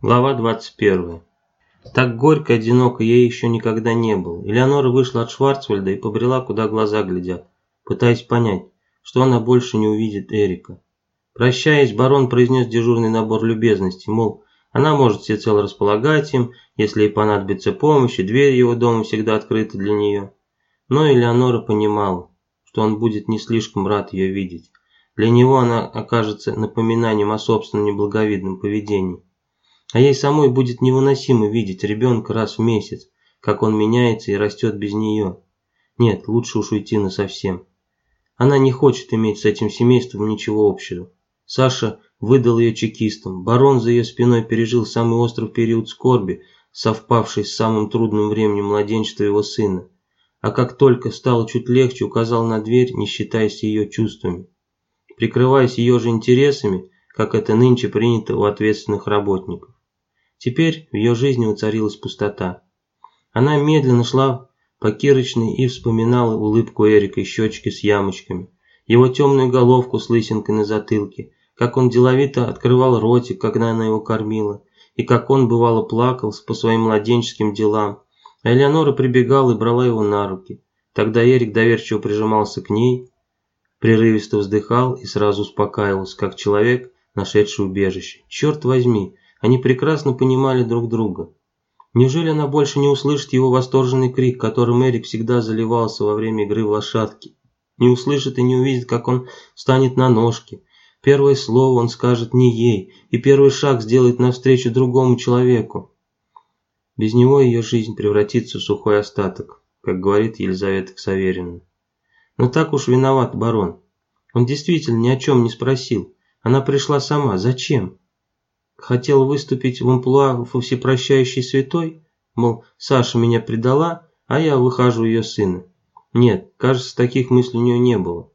Глава 21. Так горько, одиноко ей еще никогда не было. Элеонора вышла от Шварцвальда и побрела, куда глаза глядят, пытаясь понять, что она больше не увидит Эрика. Прощаясь, барон произнес дежурный набор любезностей, мол, она может всецело располагать им, если ей понадобится помощь, и дверь его дома всегда открыта для нее. Но Элеонора понимала, что он будет не слишком рад ее видеть. Для него она окажется напоминанием о собственном неблаговидном поведении. А ей самой будет невыносимо видеть ребенка раз в месяц, как он меняется и растет без нее. Нет, лучше уж уйти насовсем. Она не хочет иметь с этим семейством ничего общего. Саша выдал ее чекистам. Барон за ее спиной пережил самый острый период скорби, совпавший с самым трудным временем младенчества его сына. А как только стало чуть легче, указал на дверь, не считаясь ее чувствами. Прикрываясь ее же интересами, как это нынче принято у ответственных работников. Теперь в ее жизни воцарилась пустота. Она медленно шла по кирочной и вспоминала улыбку Эрика и щечки с ямочками, его темную головку с лысинкой на затылке, как он деловито открывал ротик, когда она его кормила, и как он, бывало, плакал по своим младенческим делам, а Элеонора прибегала и брала его на руки. Тогда Эрик доверчиво прижимался к ней, прерывисто вздыхал и сразу успокаивался, как человек, нашедший убежище. Черт возьми, они прекрасно понимали друг друга. Неужели она больше не услышит его восторженный крик, которым Эрик всегда заливался во время игры в лошадки? Не услышит и не увидит, как он встанет на ножки. Первое слово он скажет не ей, и первый шаг сделает навстречу другому человеку. Без него ее жизнь превратится в сухой остаток, как говорит Елизавета Ксаверина. Но так уж виноват барон. Он действительно ни о чем не спросил. Она пришла сама. Зачем? Хотел выступить в амплуа всепрощающей святой? Мол, Саша меня предала, а я выхаживаю ее сына. Нет, кажется, таких мыслей у нее не было.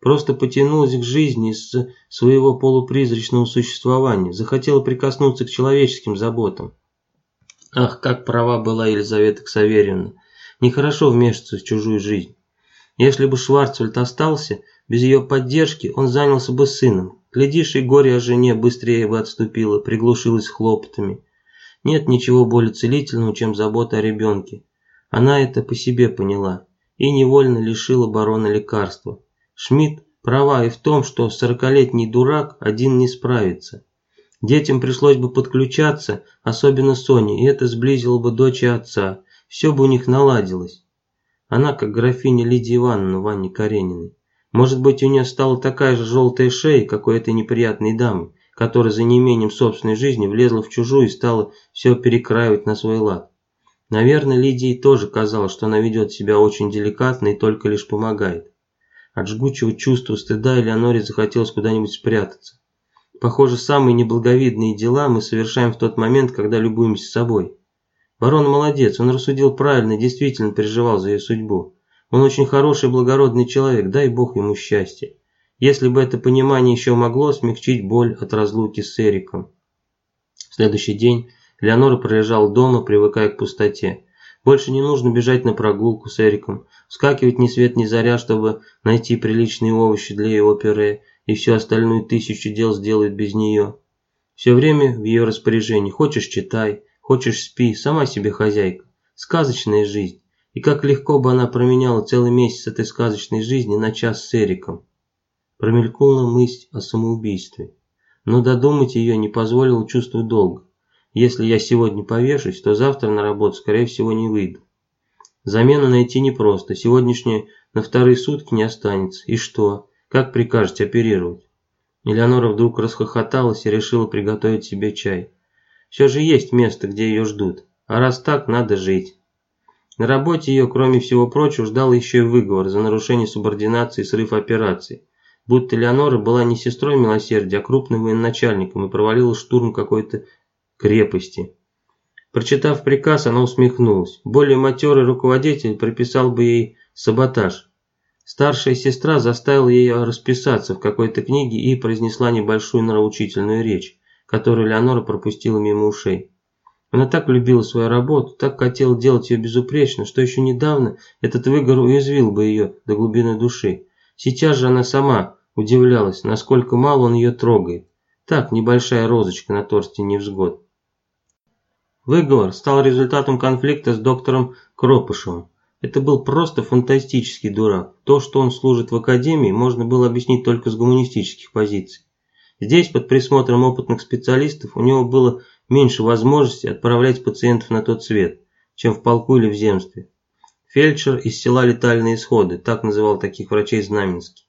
Просто потянулась к жизни из своего полупризрачного существования, захотела прикоснуться к человеческим заботам. Ах, как права была Елизавета Ксаверьевна. Нехорошо вмешиваться в чужую жизнь. Если бы Шварцвальд остался, без ее поддержки он занялся бы сыном, Глядишь, и горе о жене быстрее бы отступило, приглушилось хлопотами. Нет ничего более целительного, чем забота о ребенке. Она это по себе поняла и невольно лишила барона лекарства. Шмидт права и в том, что сорокалетний дурак один не справится. Детям пришлось бы подключаться, особенно Соне, и это сблизило бы дочь и отца. Все бы у них наладилось. Она, как графиня Лидия Ивановна Ванне Карениной. Может быть, у нее стала такая же желтая шея, как у этой неприятной дамы, которая за неимением собственной жизни влезла в чужую и стала все перекраивать на свой лад. Наверное, Лидии тоже казалось, что она ведет себя очень деликатно и только лишь помогает. От жгучего чувства стыда Элеоноре захотелось куда-нибудь спрятаться. Похоже, самые неблаговидные дела мы совершаем в тот момент, когда любуемся собой. Барон молодец, он рассудил правильно и действительно переживал за ее судьбу. Он очень хороший благородный человек, дай бог ему счастья. Если бы это понимание еще могло смягчить боль от разлуки с Эриком. В следующий день Леонора пролежала дома, привыкая к пустоте. Больше не нужно бежать на прогулку с Эриком, вскакивать ни свет ни заря, чтобы найти приличные овощи для его пюре, и всю остальную тысячу дел сделает без нее. Все время в ее распоряжении. Хочешь – читай, хочешь – спи, сама себе хозяйка. Сказочная жизнь. И как легко бы она променяла целый месяц этой сказочной жизни на час с Эриком. Промелькнула мысль о самоубийстве. Но додумать ее не позволило чувство долга. Если я сегодня повешусь, то завтра на работу, скорее всего, не выйду. Замену найти непросто. Сегодняшняя на вторые сутки не останется. И что? Как прикажете оперировать? Элеонора вдруг расхохоталась и решила приготовить себе чай. Все же есть место, где ее ждут. А раз так, надо жить. На работе ее, кроме всего прочего, ждал еще и выговор за нарушение субординации и срыв операции. Будто Леонора была не сестрой милосердия, а крупным военачальником и провалила штурм какой-то крепости. Прочитав приказ, она усмехнулась. Более матерый руководитель приписал бы ей саботаж. Старшая сестра заставила ее расписаться в какой-то книге и произнесла небольшую нравоучительную речь, которую Леонора пропустила мимо ушей. Она так любила свою работу, так хотела делать ее безупречно, что еще недавно этот выгор уязвил бы ее до глубины души. Сейчас же она сама удивлялась, насколько мало он ее трогает. Так, небольшая розочка на торте невзгод. Выговор стал результатом конфликта с доктором Кропышевым. Это был просто фантастический дурак. То, что он служит в академии, можно было объяснить только с гуманистических позиций. Здесь, под присмотром опытных специалистов, у него было меньше возможностей отправлять пациентов на тот свет, чем в полку или в земстве. Фельдшер из села «Летальные исходы», так называл таких врачей Знаменский.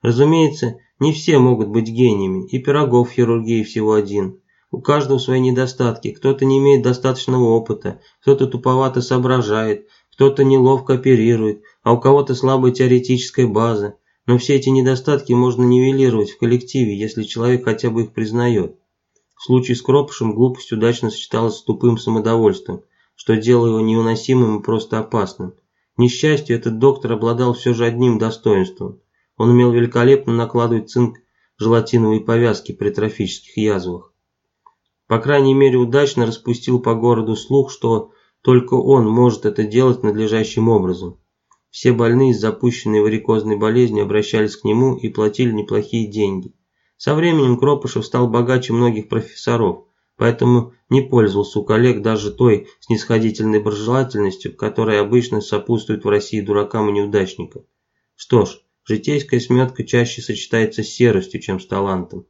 Разумеется, не все могут быть гениями, и пирогов в хирургии всего один. У каждого свои недостатки, кто-то не имеет достаточного опыта, кто-то туповато соображает, кто-то неловко оперирует, а у кого-то слабая теоретическая база. Но все эти недостатки можно нивелировать в коллективе, если человек хотя бы их признает. В случае с Кропышем глупость удачно сочеталась с тупым самодовольством, что делало его невыносимым и просто опасным. Несчастью, этот доктор обладал все же одним достоинством. Он умел великолепно накладывать цинк желатиновые повязки при трофических язвах. По крайней мере удачно распустил по городу слух, что только он может это делать надлежащим образом. Все больные с запущенной варикозной болезнью обращались к нему и платили неплохие деньги. Со временем Кропышев стал богаче многих профессоров, поэтому не пользовался у коллег даже той снисходительной доброжелательностью, которая обычно сопутствует в России дуракам и неудачникам. Что ж, житейская сметка чаще сочетается с серостью, чем с талантом.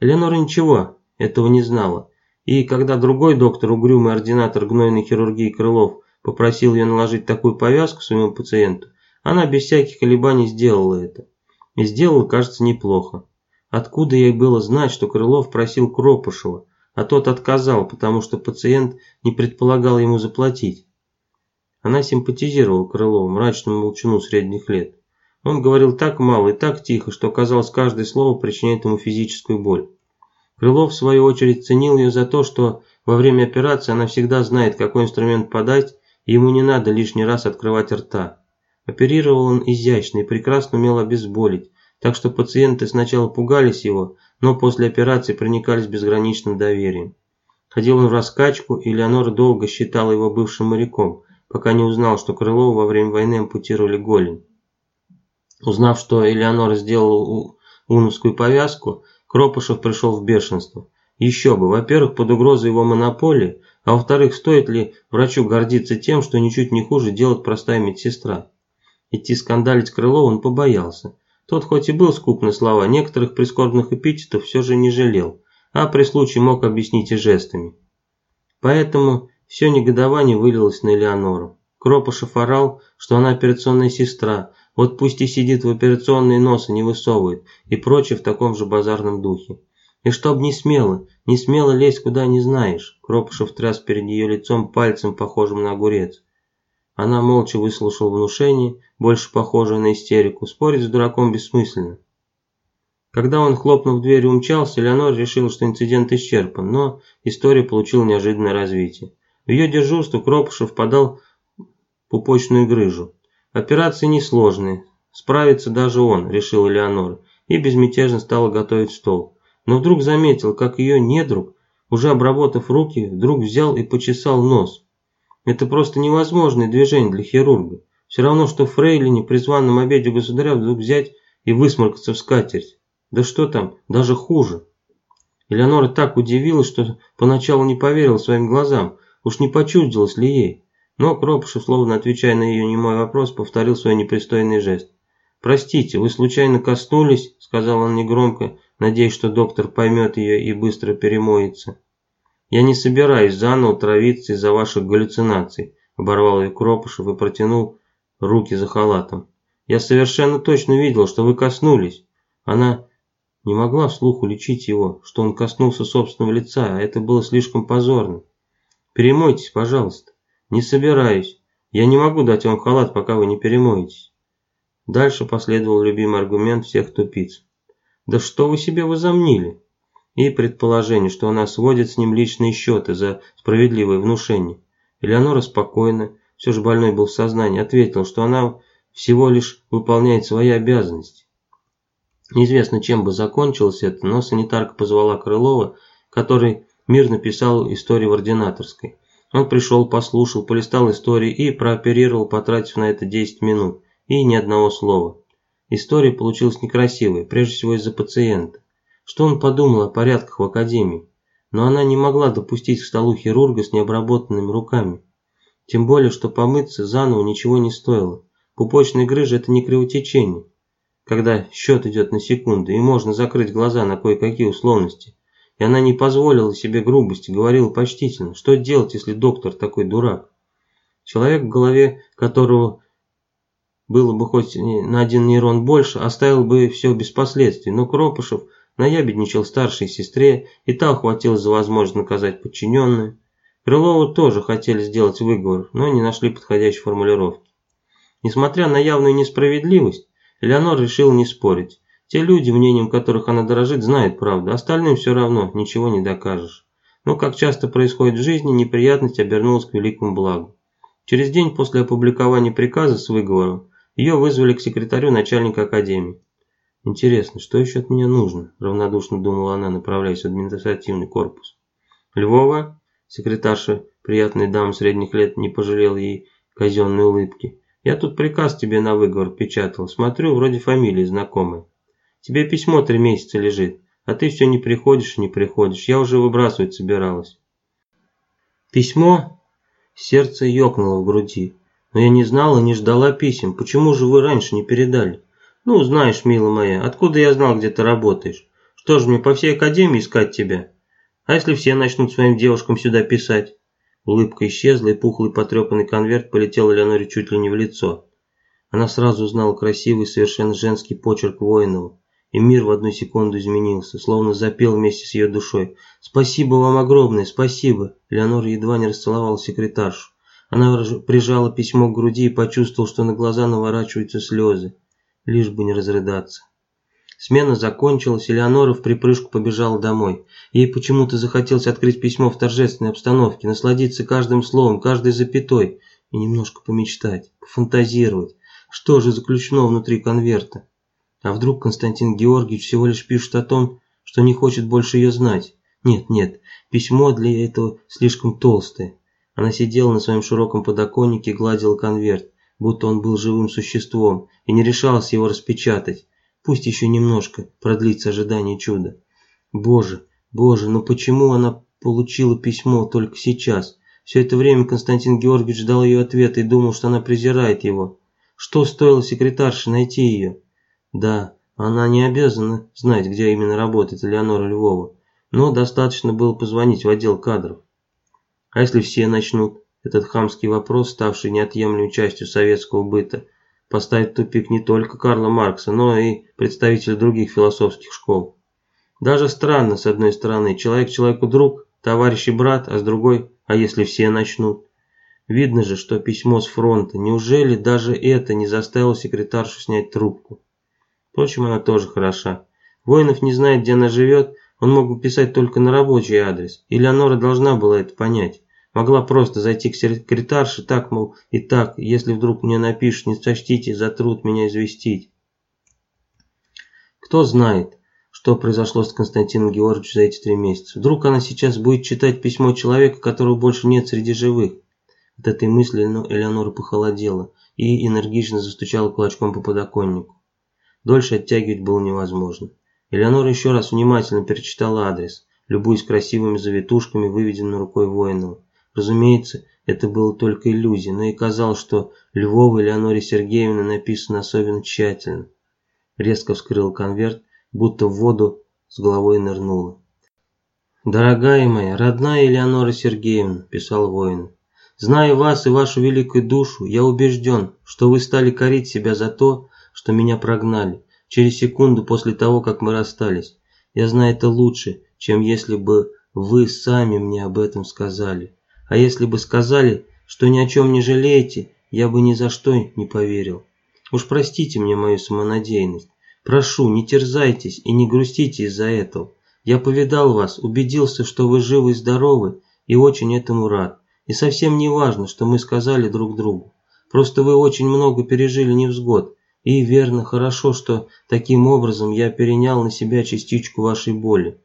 Эленора ничего, этого не знала. И когда другой доктор, угрюмый ординатор гнойной хирургии Крылов, попросил ее наложить такую повязку своему пациенту, она без всяких колебаний сделала это. И сделала, кажется, неплохо. Откуда ей было знать, что Крылов просил Кропышева, а тот отказал, потому что пациент не предполагал ему заплатить. Она симпатизировала Крылову, мрачному молчуну средних лет. Он говорил так мало и так тихо, что казалось, каждое слово причиняет ему физическую боль. Крылов, в свою очередь, ценил ее за то, что во время операции она всегда знает, какой инструмент подать, и ему не надо лишний раз открывать рта. Оперировал он изящно и прекрасно умел обезболить, так что пациенты сначала пугались его, но после операции проникались безграничным доверием. Ходил он в раскачку, и Леонора долго считала его бывшим моряком, пока не узнал, что Крылову во время войны ампутировали голень. Узнав, что Элеонора сделала уновскую повязку, Кропышев пришел в бешенство. Еще бы, во-первых, под угрозой его монополии, а во-вторых, стоит ли врачу гордиться тем, что ничуть не хуже делает простая медсестра. Идти скандалить Крылова он побоялся. Тот хоть и был скуп на слова, некоторых прискорбных эпитетов все же не жалел, а при случае мог объяснить и жестами. Поэтому все негодование вылилось на Элеонору. Кропышев орал, что она операционная сестра, вот пусть и сидит в операционной носа не высовывает и прочее в таком же базарном духе. И чтоб не смело, не смело лезть куда не знаешь. Кропышев тряс перед ее лицом пальцем, похожим на огурец. Она молча выслушала внушение, больше похожее на истерику. Спорить с дураком бессмысленно. Когда он, хлопнув дверью, умчался, Леонор решила, что инцидент исчерпан, но история получила неожиданное развитие. В ее дежурство Кропышев подал пупочную грыжу. Операции несложные, справится даже он, решила Леонора, и безмятежно стала готовить стол. Но вдруг заметил, как ее недруг, уже обработав руки, вдруг взял и почесал нос. Это просто невозможное движение для хирурга. Все равно, что Фрейлине при званом обеде государя вдруг взять и высморкаться в скатерть. Да что там, даже хуже. Элеонора так удивилась, что поначалу не поверила своим глазам, уж не почудилось ли ей. Но Кропышев, словно отвечая на ее немой вопрос, повторил свой непристойный жест. «Простите, вы случайно коснулись?» – сказал он негромко, надеясь, что доктор поймет ее и быстро перемоется. «Я не собираюсь заново травиться из-за ваших галлюцинаций», – оборвал ее Кропышев и протянул руки за халатом. «Я совершенно точно видел, что вы коснулись». Она не могла вслух уличить его, что он коснулся собственного лица, а это было слишком позорно. «Перемойтесь, пожалуйста». «Не собираюсь. Я не могу дать вам халат, пока вы не перемоетесь». Дальше последовал любимый аргумент всех тупиц. «Да что вы себе возомнили?» И предположение, что она сводит с ним личные счеты за справедливое внушение. Элеонора спокойно, все же больной был в сознании, ответил, что она всего лишь выполняет свои обязанности. Неизвестно, чем бы закончилось это, но санитарка позвала Крылова, который мирно писал историю в ординаторской. Он пришел, послушал, полистал истории и прооперировал, потратив на это 10 минут. И ни одного слова. История получилась некрасивой, прежде всего из-за пациента. Что он подумал о порядках в академии? но она не могла допустить к столу хирурга с необработанными руками. Тем более, что помыться заново ничего не стоило. Пупочная грыжа – это не кровотечение, когда счет идет на секунды, и можно закрыть глаза на кое-какие условности. И она не позволила себе грубости, говорила почтительно, что делать, если доктор такой дурак. Человек, в голове которого было бы хоть на один нейрон больше, оставил бы все без последствий, но Кропышев наябедничал старшей сестре, и та ухватилась за возможность наказать подчиненную. Крылову тоже хотели сделать выговор, но не нашли подходящей формулировки. Несмотря на явную несправедливость, Элеонора решила не спорить. Те люди, мнением которых она дорожит, знают правду, остальным все равно, ничего не докажешь. Но, как часто происходит в жизни, неприятность обернулась к великому благу. Через день после опубликования приказа с выговором, ее вызвали к секретарю начальника академии. «Интересно, что еще от меня нужно?» – равнодушно думала она, направляясь в административный корпус. «Львова?» – секретарша, приятная дама средних лет, не пожалела ей казенной улыбки. «Я тут приказ тебе на выговор печатал. Смотрю, вроде фамилии знакомые. Тебе письмо три месяца лежит, а ты все не приходишь и не приходишь. Я уже выбрасывать собиралась». «Письмо?» Сердце ёкнуло в груди. Но я не знала, не ждала писем. Почему же вы раньше не передали? Ну, знаешь, милая моя, откуда я знал, где ты работаешь? Что же мне по всей академии искать тебя? А если все начнут своим девушкам сюда писать? Улыбка исчезла, и пухлый потрепанный конверт полетел Элеоноре чуть ли не в лицо. Она сразу узнала красивый, совершенно женский почерк Воинова, и мир в одну секунду изменился, словно запел вместе с ее душой. «Спасибо вам огромное, спасибо!» Леонора едва не расцеловала секретаршу. Она прижала письмо к груди и почувствовала, что на глаза наворачиваются слезы, лишь бы не разрыдаться. Смена закончилась, и Леонора в припрыжку побежала домой. Ей почему-то захотелось открыть письмо в торжественной обстановке, насладиться каждым словом, каждой запятой и немножко помечтать, пофантазировать, что же заключено внутри конверта. А вдруг Константин Георгиевич всего лишь пишет о том, что не хочет больше ее знать? Нет, нет, письмо для этого слишком толстое. Она сидела на своем широком подоконнике и гладила конверт, будто он был живым существом, и не решалась его распечатать. Пусть еще немножко продлится ожидание чуда. Боже, боже, но почему она получила письмо только сейчас? Все это время Константин Георгиевич ждал ее ответа и думал, что она презирает его. Что стоило секретарше найти ее? Да, она не обязана знать, где именно работает Элеонора Львова, но достаточно было позвонить в отдел кадров. А если все начнут? Этот хамский вопрос, ставший неотъемлемой частью советского быта, поставит в тупик не только Карла Маркса, но и представителей других философских школ. Даже странно, с одной стороны, человек человеку друг, товарищ и брат, а с другой, а если все начнут? Видно же, что письмо с фронта. Неужели даже это не заставило секретаршу снять трубку? Впрочем, она тоже хороша. Воинов не знает, где она живет, он мог бы писать только на рабочий адрес. И Леонора должна была это понять. Могла просто зайти к секретарше, так, мол, и так, если вдруг мне напишут, не сочтите за труд меня известить. Кто знает, что произошло с Константином Георгиевичем за эти три месяца. Вдруг она сейчас будет читать письмо человека, которого больше нет среди живых. От этой мысли Элеонора похолодела и энергично застучала кулачком по подоконнику. Дольше оттягивать было невозможно. Элеонора еще раз внимательно перечитала адрес, любуясь красивыми завитушками, выведенными рукой Воинова. Разумеется, это было только иллюзия, но и казалось, что Львова Леоноре Сергеевне написано особенно тщательно. Резко вскрыл конверт, будто в воду с головой нырнула. «Дорогая моя, родная Элеонора Сергеевна», – писал воин, – «зная вас и вашу великую душу, я убежден, что вы стали корить себя за то, что меня прогнали, через секунду после того, как мы расстались. Я знаю это лучше, чем если бы вы сами мне об этом сказали. А если бы сказали, что ни о чем не жалеете, я бы ни за что не поверил. Уж простите мне мою самонадеянность. Прошу, не терзайтесь и не грустите из-за этого. Я повидал вас, убедился, что вы живы и здоровы, и очень этому рад. И совсем не важно, что мы сказали друг другу. Просто вы очень много пережили невзгод. И верно, хорошо, что таким образом я перенял на себя частичку вашей боли.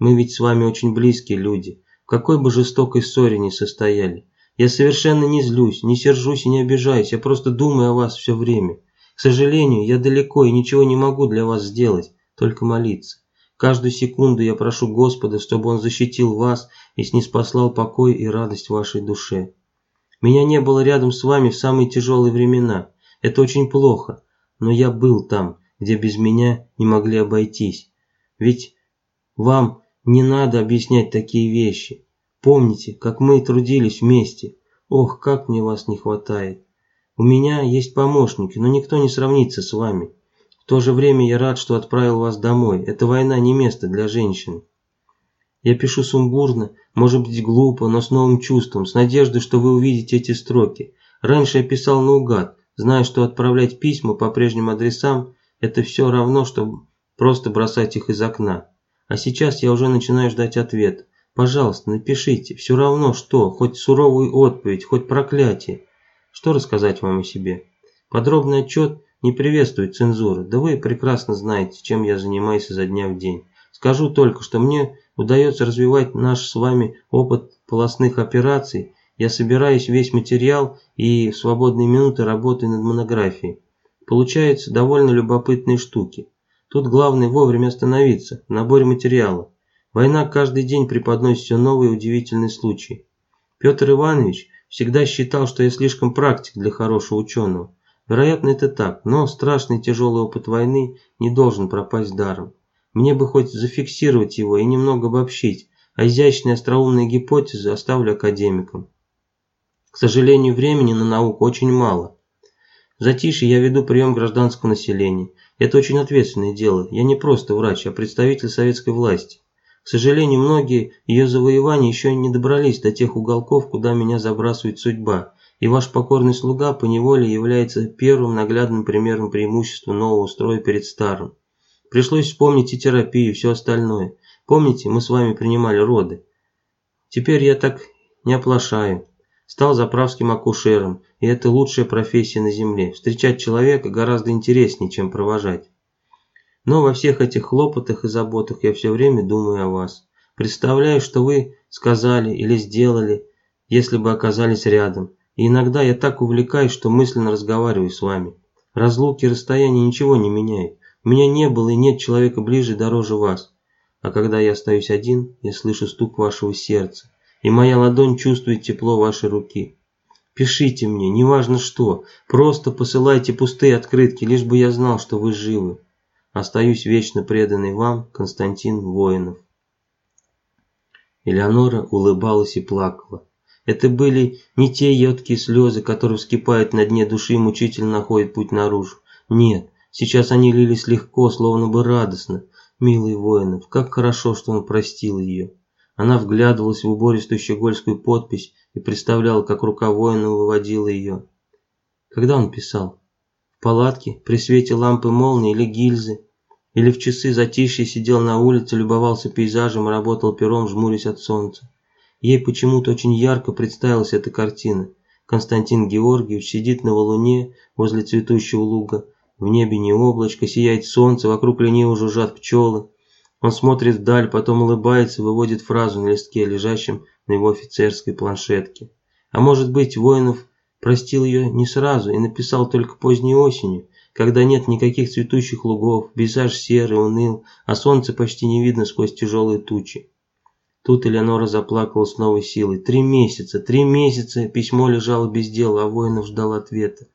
Мы ведь с вами очень близкие люди какой бы жестокой ссоре ни состояли. Я совершенно не злюсь, не сержусь и не обижаюсь, я просто думаю о вас все время. К сожалению, я далеко и ничего не могу для вас сделать, только молиться. каждую секунду я прошу Господа, чтобы Он защитил вас и снеспослал покой и радость вашей душе. Меня не было рядом с вами в самые тяжелые времена. Это очень плохо, но я был там, где без меня не могли обойтись. Ведь вам не надо объяснять такие вещи. Помните, как мы трудились вместе. Ох, как мне вас не хватает. У меня есть помощники, но никто не сравнится с вами. В то же время я рад, что отправил вас домой. Эта война не место для женщин. Я пишу сумбурно, может быть глупо, но с новым чувством, с надеждой, что вы увидите эти строки. Раньше я писал наугад, зная, что отправлять письма по прежним адресам – это все равно, что просто бросать их из окна. А сейчас я уже начинаю ждать ответ. Пожалуйста, напишите, все равно что, хоть суровую отповедь, хоть проклятие. Что рассказать вам о себе? Подробный отчет не приветствует цензуры, да вы прекрасно знаете, чем я занимаюсь изо дня в день. Скажу только, что мне удается развивать наш с вами опыт полостных операций, я собираюсь весь материал и в свободные минуты работаю над монографией. Получаются довольно любопытные штуки. Тут главное вовремя остановиться, в наборе материала. Война каждый день преподносит все новые удивительные случаи. Петр Иванович всегда считал, что я слишком практик для хорошего ученого. Вероятно, это так, но страшный тяжелый опыт войны не должен пропасть даром. Мне бы хоть зафиксировать его и немного обобщить, а изящные остроумные гипотезы оставлю академикам. К сожалению, времени на науку очень мало. Затишье я веду прием гражданского населения. Это очень ответственное дело. Я не просто врач, а представитель советской власти. К сожалению, многие ее завоевания еще не добрались до тех уголков, куда меня забрасывает судьба, и ваш покорный слуга поневоле является первым наглядным примером преимущества нового строя перед старым. Пришлось вспомнить и терапию, и все остальное. Помните, мы с вами принимали роды? Теперь я так не оплошаю. Стал заправским акушером, и это лучшая профессия на земле. Встречать человека гораздо интереснее, чем провожать. Но во всех этих хлопотах и заботах я все время думаю о вас. Представляю, что вы сказали или сделали, если бы оказались рядом. И иногда я так увлекаюсь, что мысленно разговариваю с вами. Разлуки и расстояние ничего не меняют. У меня не было и нет человека ближе и дороже вас. А когда я остаюсь один, я слышу стук вашего сердца и моя ладонь чувствует тепло вашей руки. Пишите мне, неважно что, просто посылайте пустые открытки, лишь бы я знал, что вы живы. Остаюсь вечно преданный вам, Константин Воинов. Элеонора улыбалась и плакала. Это были не те едкие слезы, которые вскипают на дне души и мучительно находят путь наружу. Нет, сейчас они лились легко, словно бы радостно. Милый Воинов, как хорошо, что он простил ее. Она вглядывалась в убористую щегольскую подпись и представляла, как рука воина выводила ее. Когда он писал? В палатке, при свете лампы молнии или гильзы? Или в часы затишья сидел на улице, любовался пейзажем и работал пером, жмурясь от солнца? Ей почему-то очень ярко представилась эта картина. Константин Георгиевич сидит на валуне возле цветущего луга. В небе не облачко, сияет солнце, вокруг лениво жужжат пчелы. Он смотрит вдаль, потом улыбается и выводит фразу на листке, лежащем на его офицерской планшетке. А может быть, Воинов простил ее не сразу и написал только поздней осенью, когда нет никаких цветущих лугов, пейзаж серый, уныл, а солнце почти не видно сквозь тяжелые тучи. Тут Элеонора заплакала с новой силой. Три месяца, три месяца письмо лежало без дела, а Воинов ждал ответа.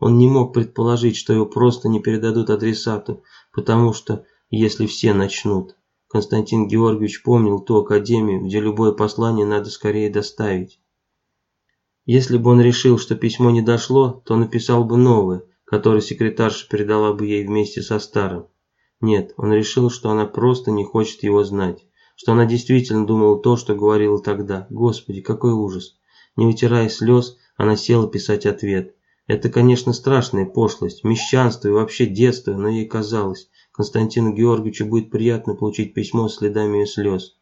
Он не мог предположить, что его просто не передадут адресату, потому что если все начнут. Константин Георгиевич помнил ту академию, где любое послание надо скорее доставить. Если бы он решил, что письмо не дошло, то написал бы новое, которое секретарша передала бы ей вместе со старым. Нет, он решил, что она просто не хочет его знать, что она действительно думала то, что говорила тогда. Господи, какой ужас! Не вытирая слез, она села писать ответ. Это, конечно, страшная пошлость, мещанство и вообще детство, но ей казалось, Константину Георгиевичу будет приятно получить письмо с следами слез.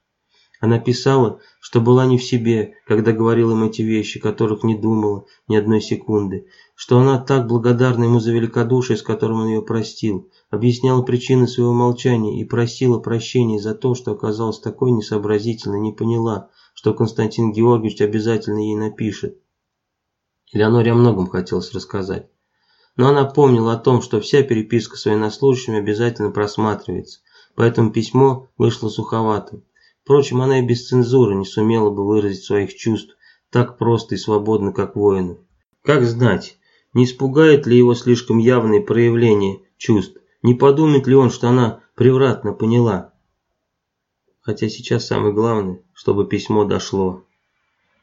Она писала, что была не в себе, когда говорила им эти вещи, которых не думала ни одной секунды, что она так благодарна ему за великодушие, с которым он ее простил, объясняла причины своего молчания и просила прощения за то, что оказалась такой несообразительной, не поняла, что Константин Георгиевич обязательно ей напишет. Элеоноре о многом хотелось рассказать но она помнила о том, что вся переписка с военнослужащими обязательно просматривается. поэтому письмо вышло суховатым. Впрочем, она и без цензуры не сумела бы выразить своих чувств так просто и свободно, как воинов. Как знать, не испугает ли его слишком явные проявления чувств, не подумает ли он, что она превратно поняла. Хотя сейчас самое главное, чтобы письмо дошло.